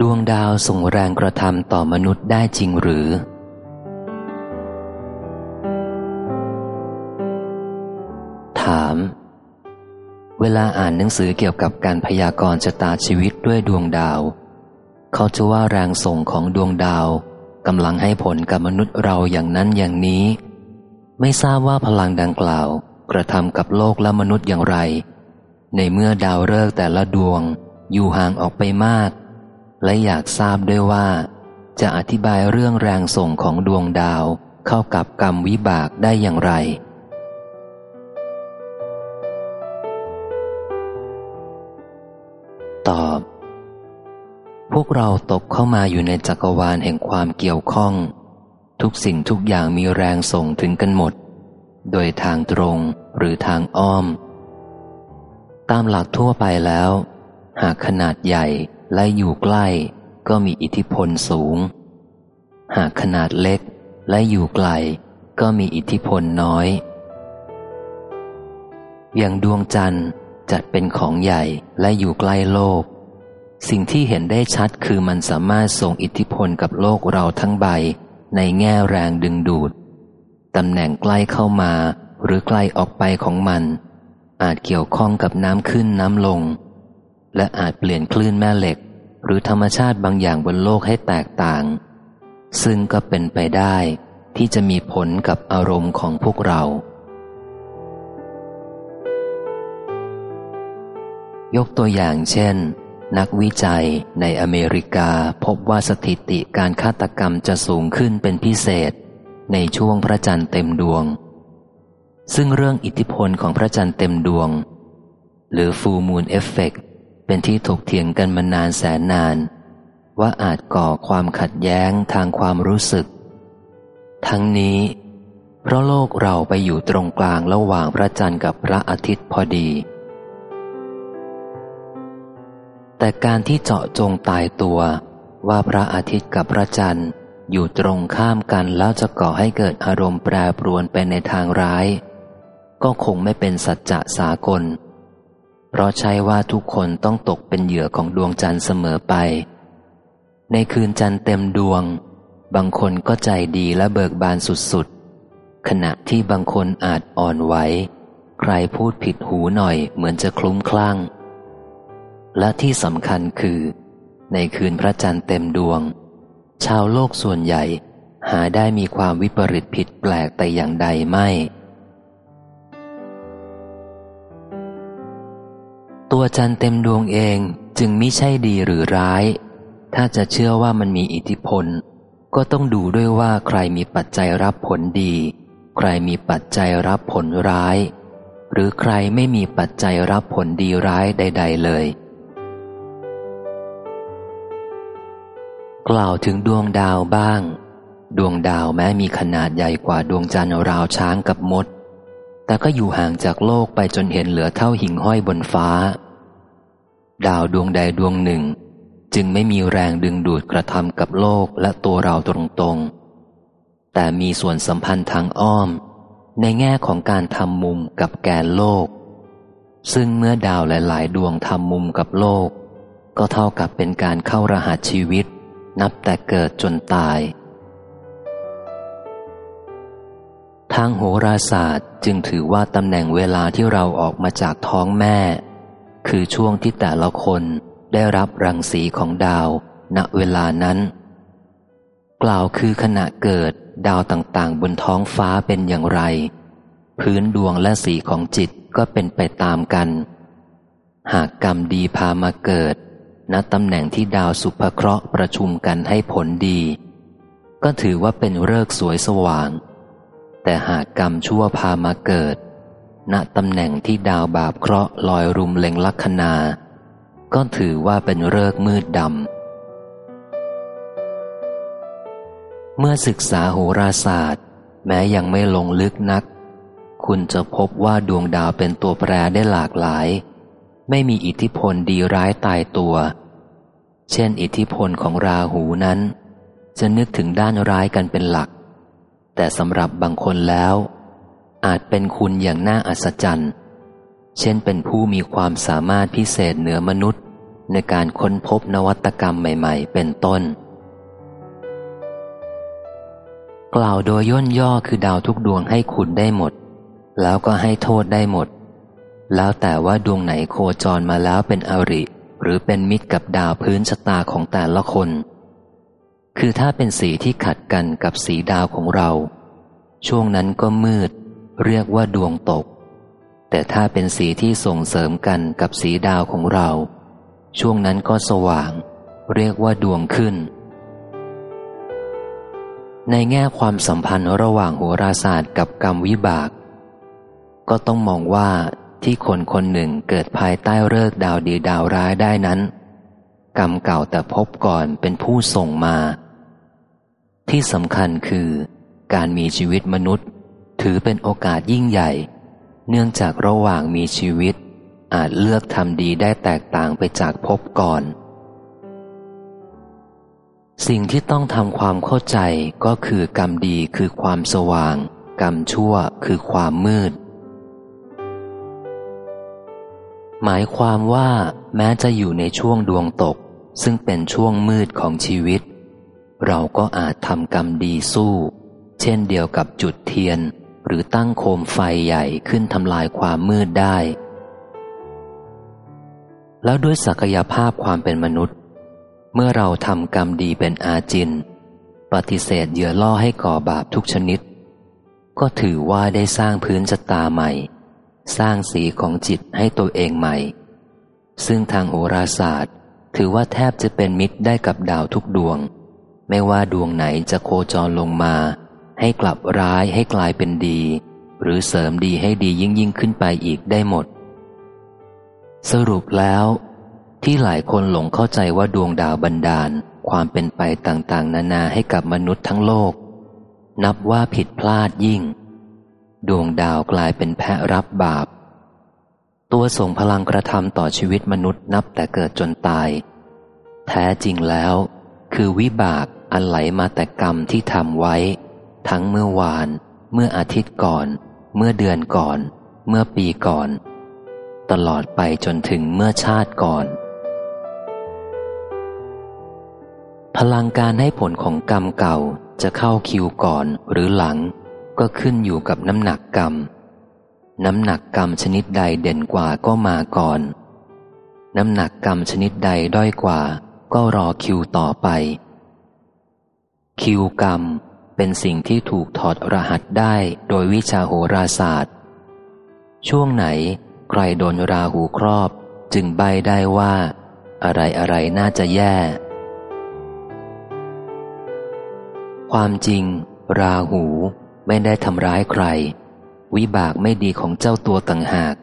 ดวงดาวส่งแรงกระทำต่อมนุษย์ได้จริงหรือ ถาม เวลาอ่านหนังสือเกี่ยวกับการพยากรณ์ชะตาชีวิตด้วยดวงดาว เขาจะว่าแรงส่งของดวงดาวกำลังให้ผลกับมนุษย์เราอย่างนั้นอย่างนี้ ไม่ทราบว่าพลังดังกล่าว กระทำกับโลกและมนุษย์อย่างไร ในเมื่อดาวฤกษ์แต่ละดวงอยู่ห่างออกไปมาก และอยากทราบด้วยว่า จะอธิบายเรื่องแรงส่งของดวงดาวเข้ากับกรรมวิบากได้อย่างไร ตอบ พวกเราตกเข้ามาอยู่ในจักรวาลแห่งความเกี่ยวข้อง ทุกสิ่งทุกอย่างมีแรงส่งถึงกันหมด โดยทางตรงหรือทางอ้อม ตามหลักทั่วไปแล้ว หากขนาดใหญ่ และอยู่ใกล้ก็มีอิทธิพลสูง หากขนาดเล็กและอยู่ไกลก็มีอิทธิพลน้อย อย่างดวงจันทร์จัดเป็นของใหญ่และอยู่ใกล้โลก สิ่งที่เห็นได้ชัดคือมันสามารถส่งอิทธิพลกับโลกเราทั้งใบในแง่แรงดึงดูด ตำแหน่งใกล้เข้ามาหรือไกลออกไปของมัน อาจเกี่ยวข้องกับน้ำขึ้นน้ำลง และอาจเปลี่ยนคลื่นแม่เหล็ก หรือธรรมชาติบางอย่างบนโลกให้แตกต่าง ซึ่งก็เป็นไปได้ที่จะมีผลกับอารมณ์ของพวกเรา ยกตัวอย่างเช่น นักวิจัยในอเมริกาพบว่าสถิติการฆาตกรรมจะสูงขึ้นเป็นพิเศษ ในช่วงพระจันทร์เต็มดวง ซึ่งเรื่องอิทธิพลของพระจันทร์เต็มดวง หรือฟูมูล เป็นที่ถกเถียงกันมานานแสนนาน ว่าอาจก่อความขัดแย้งทางความรู้สึก ทั้งนี้ เพราะโลกเราไปอยู่ตรงกลางระหว่างพระจันทร์กับพระอาทิตย์พอดี แต่การที่เจาะจงตายตัวว่าพระอาทิตย์กับพระจันทร์อยู่ตรงข้ามกันแล้วจะก่อให้เกิดอารมณ์แปรปรวนไปในทางร้าย ก็คงไม่เป็นสัจจะสากล เพราะใช่ว่าทุกคนต้องตกเป็นเหยื่อของดวงจันทร์เสมอไป ในคืนจันทร์เต็มดวง บางคนก็ใจดีและเบิกบานสุดๆ ขณะที่บางคนอาจอ่อนไหว ใครพูดผิดหูหน่อยเหมือนจะคลุ้มคลั่ง และที่สำคัญคือ ในคืนพระจันทร์เต็มดวง ชาวโลกส่วนใหญ่หาได้มีความวิปริตผิดแปลกแต่อย่างใดไม่ ตัวจันเต็มดวงเองจึงไม่ใช่ดีหรือร้าย ถ้าจะเชื่อว่ามันมีอิทธิพล ก็ต้องดูด้วยว่าใครมีปัจจัยรับผลดี ใครมีปัจจัยรับผลร้าย หรือใครไม่มีปัจจัยรับผลดีร้ายใด ๆ เลย กล่าวถึงดวงดาวบ้าง ดวงดาวแม้มีขนาดใหญ่กว่าดวงจันทร์ราวช้างกับมด แต่ก็อยู่ห่างจากโลกไปจนเห็นเหลือเท่าหิ่งห้อยบนฟ้า ดาวดวงใดดวงหนึ่ง จึงไม่มีแรงดึงดูดกระทำกับโลกและตัวเราตรงๆ แต่มีส่วนสัมพันธ์ทางอ้อม ในแง่ของการทำมุมกับแกนโลก ซึ่งเมื่อดาวหลาย ๆ ดวงทำมุมกับโลก ก็เท่ากับเป็นการเข้ารหัสชีวิต นับแต่เกิดจนตาย ทางโหราศาสตร์จึงถือว่าตำแหน่งเวลาที่เราออกมาจากท้องแม่ คือช่วงที่แต่ละคนได้รับรังสีของดาว ณเวลานั้น กล่าวคือขณะเกิดดาวต่างๆ บนท้องฟ้าเป็นอย่างไร พื้นดวงและสีของจิตก็เป็นไปตามกัน หากกรรมดีพามาเกิด ณตำแหน่งที่ดาวสุภเคราะห์ประชุมกันให้ผลดี ก็ถือว่าเป็นเลิกสวยสว่าง แต่หากกรรมชั่วพามาเกิด ณตำแหน่งที่ดาวบาปเคราะห์ลอยรุมเล็งลัคนา ก็ถือว่าเป็นเลิกมืดดำ เมื่อศึกษาโหราศาสตร์ แม้ยังไม่ลงลึกนัก คุณจะพบว่าดวงดาวเป็นตัวแปรได้หลากหลาย ไม่มีอิทธิพลดีร้ายตายตัว เช่น อิทธิพลของราหูนั้น จะนึกถึงด้านร้ายกันเป็นหลัก แต่สำหรับบางคนแล้ว อาจเป็นคุณอย่างน่าอัศจรรย์ เช่นเป็นผู้มีความสามารถพิเศษเหนือมนุษย์ ในการค้นพบนวัตกรรมใหม่ ๆ เป็นต้น กล่าวโดยย่นย่อคือดาวทุกดวงให้คุณได้หมด แล้วก็ให้โทษได้หมด แล้วแต่ว่าดวงไหนโคจรมาแล้วเป็นอริ หรือเป็นมิตรกับดาวพื้นชะตาของแต่ละคน คือถ้าเป็นสีที่ขัดกันกับสีดาวของเรา ช่วงนั้นก็มืด เรียกว่าดวงตก แต่ถ้าเป็นสีที่ส่งเสริมกันกับสีดาวของเรา ช่วงนั้นก็สว่าง เรียกว่าดวงขึ้น ในแง่ความสัมพันธ์ระหว่างโหราศาสตร์กับกรรมวิบาก ก็ต้องมองว่าที่คนคนหนึ่งเกิดภายใต้เลิกดาวดีดาวร้ายได้นั้น กรรมเก่าแต่พบก่อนเป็นผู้ส่งมา ที่สำคัญคือ การมีชีวิตมนุษย์ ถือเป็นโอกาสยิ่งใหญ่ เนื่องจากระหว่างมีชีวิต อาจเลือกทำดีได้แตกต่างไปจากพบก่อน สิ่งที่ต้องทำความเข้าใจก็คือกรรมดีคือความสว่าง กรรมชั่วคือความมืด หมายความว่า แม้จะอยู่ในช่วงดวงตก ซึ่งเป็นช่วงมืดของชีวิต เราก็อาจทำกรรมดีสู้ เช่นเดียวกับจุดเทียน หรือตั้งโคมไฟใหญ่ขึ้นทำลายความมืดได้ แล้วด้วยศักยภาพความเป็นมนุษย์ เมื่อเราทำกรรมดีเป็นอาจิน ปฏิเสธเหยื่อล่อให้ก่อบาปทุกชนิด ก็ถือว่าได้สร้างพื้นชะตาใหม่ สร้างสีของจิตให้ตัวเองใหม่ ซึ่งทางโหราศาสตร์ ถือว่าแทบจะเป็นมิตรได้กับดาวทุกดวง ไม่ว่าดวงไหนจะโคจรลงมา ให้กลับร้ายให้กลายเป็นดี หรือเสริมดีให้ดียิ่งยิ่งขึ้นไปอีกได้หมด สรุปแล้ว ที่หลายคนหลงเข้าใจว่าดวงดาวบันดาล ความเป็นไปต่างๆ นานาให้กับมนุษย์ทั้งโลก นับว่าผิดพลาดยิ่ง ดวงดาวกลายเป็นแพะรับบาป ตัวส่งพลังกระทำต่อชีวิตมนุษย์นับแต่เกิดจนตาย แท้จริงแล้วคือวิบาก อันไหลมาแต่กรรมที่ทำไว้ ทั้งเมื่อวาน เมื่ออาทิตย์ก่อน เมื่อเดือนก่อน เมื่อปีก่อน ตลอดไปจนถึงเมื่อชาติก่อน พลังการให้ผลของกรรมเก่าจะเข้าคิวก่อนหรือหลัง ก็ขึ้นอยู่กับน้ำหนักกรรม น้ำหนักกรรมชนิดใดเด่นกว่าก็มาก่อน น้ำหนักกรรมชนิดใดด้อยกว่า ก็รอคิวต่อไป คิวกรรม เป็นสิ่งที่ถูกถอดรหัสได้โดยวิชาโหราศาสตร์ ช่วงไหน ใครโดนราหูครอบ จึงใบได้ว่า อะไรอะไรน่าจะแย่ ความจริง ราหูไม่ได้ทำร้ายใคร วิบากไม่ดีของเจ้าตัวต่างหาก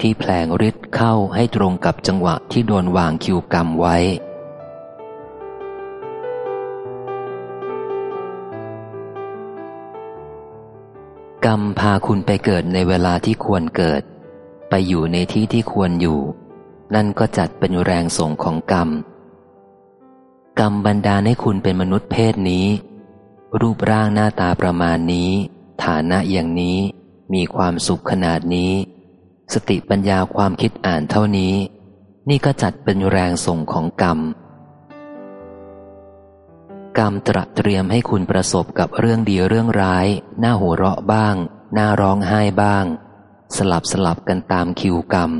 ที่แผลงฤทธิ์เข้าให้ตรงกับจังหวะที่โดนวางคิวกรรมไว้ กรรมพาคุณไปเกิดในเวลาที่ควรเกิด ไปอยู่ในที่ที่ควรอยู่ นั่นก็จัดเป็นแรงส่งของกรรม กรรมบันดาลให้คุณเป็นมนุษย์เพศนี้ รูปร่างหน้าตาประมาณนี้ ฐานะอย่างนี้ มีความสุขขนาดนี้ สติปัญญาความคิดอ่านเท่านี้ นี่ก็จัดเป็นแรงส่งของกรรม กรรมตระเตรียมให้คุณประสบกับเรื่องดีเรื่องร้าย หน้าหัวเราะบ้าง หน้าร้องไห้บ้าง สลับสลับกันตามคิวกรรม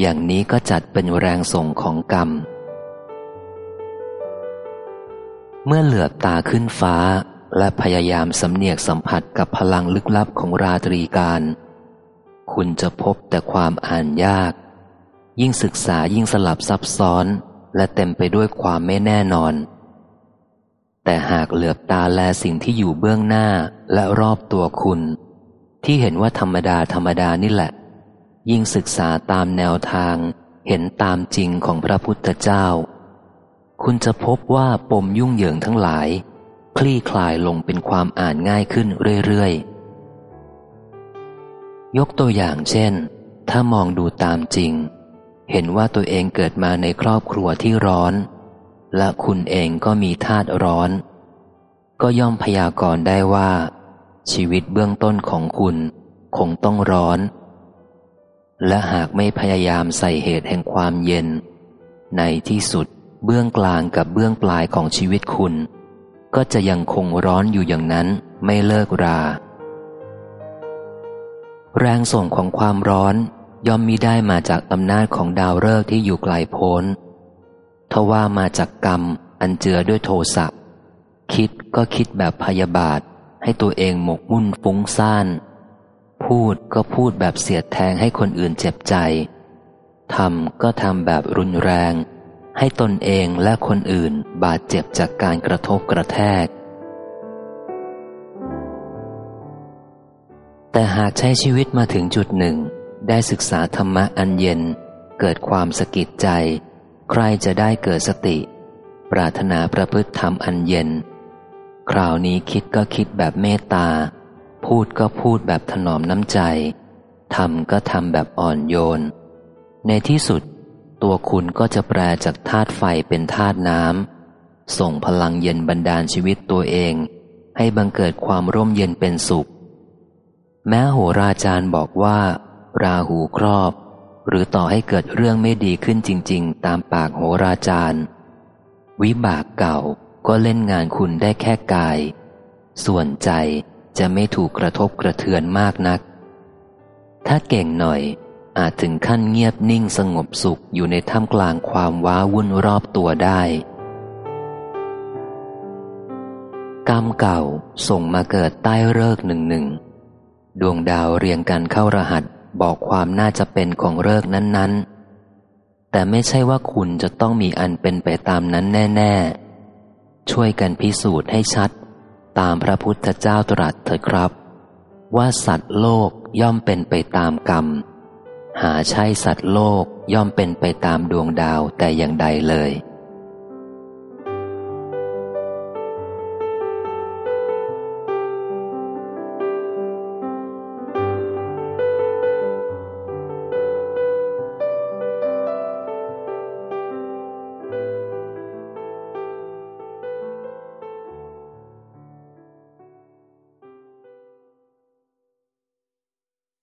อย่างนี้ก็จัดเป็นแรงส่งของกรรม เมื่อเหลือบตาขึ้นฟ้า และพยายามสำเนียกสัมผัสกับพลังลึกลับของราตรีการ คุณจะพบแต่ความอ่านยาก ยิ่งศึกษายิ่งสลับซับซ้อน และเต็มไปด้วยความไม่แน่นอน แต่หากเหลือบตาแลสิ่งที่อยู่เบื้องหน้าและรอบตัวคุณ ที่เห็นว่าธรรมดาธรรมดานี่แหละ ยิ่งศึกษาตามแนวทาง เห็นตามจริงของพระพุทธเจ้า คุณจะพบว่าปมยุ่งเหยิงทั้งหลาย คลี่คลายลงเป็นความอ่านง่ายขึ้นเรื่อยๆ ยกตัวอย่างเช่น ถ้ามองดูตามจริง เห็นว่าตัวเองเกิดมาในครอบครัวที่ร้อน และคุณเองก็มีธาตุร้อน ก็ย่อมพยากรณ์ได้ว่า ชีวิตเบื้องต้นของคุณคงต้องร้อน และหากไม่พยายามใส่เหตุแห่งความเย็น ในที่สุดเบื้องกลางกับเบื้องปลายของชีวิตคุณ ก็จะยังคงร้อนอยู่อย่างนั้นไม่เลิกรา แรงส่งของความร้อนย่อมมีได้มาจากอำนาจของดาวฤกษ์ที่อยู่ไกลโพ้น ทว่ามาจากกรรมอันเจือด้วยโทสะคิดก็คิดแบบพยาบาท ให้ตัวเองหมกมุ่นฟุ้งซ่าน พูดก็พูดแบบเสียดแทงให้คนอื่นเจ็บใจทำก็ทำแบบรุนแรง ให้ตนเองและคนอื่นบาดเจ็บจากการกระทบกระแทก แต่หากใช้ชีวิตมาถึงจุดหนึ่ง ได้ศึกษาธรรมะอันเย็น เกิดความสะกิดใจ ใครจะได้เกิดสติ ปรารถนาประพฤติธรรมอันเย็น คราวนี้คิดก็คิดแบบเมตตา พูดก็พูดแบบถนอมน้ำใจทำก็ทำแบบอ่อนโยน ในที่สุด ตัวคุณก็จะแปลจากธาตุไฟเป็นธาตุน้ำส่งพลังเย็นบันดาลชีวิตตัวเอง ให้บังเกิดความร่มเย็นเป็นสุข แม้โหราจารย์บอกว่า ราหูครอบ หรือต่อให้เกิดเรื่องไม่ดีขึ้นจริง ๆ ตามปากโหราจารย์ วิบากเก่าก็เล่นงานคุณได้แค่กาย ส่วนใจจะไม่ถูกกระทบกระเทือนมากนัก ถ้าเก่งหน่อยอาจถึงขั้นเงียบนิ่งสงบสุขอยู่ในท่ามกลางความว้าวุ่นรอบตัวได้ กรรมเก่าส่งมาเกิดใต้เลิกหนึ่งหนึ่ง ดวงดาวเรียงกันเข้ารหัส บอกความน่าจะเป็นของเลิกนั้น ๆ แต่ไม่ใช่ว่าคุณจะต้องมีอันเป็นไปตามนั้นแน่ ๆ ช่วยกันพิสูจน์ให้ชัด ตามพระพุทธเจ้าตรัสเถิดครับ ว่าสัตว์โลกย่อมเป็นไปตามกรรม หาใช่สัตว์โลกย่อมเป็นไปตามดวงดาวแต่อย่างใดเลย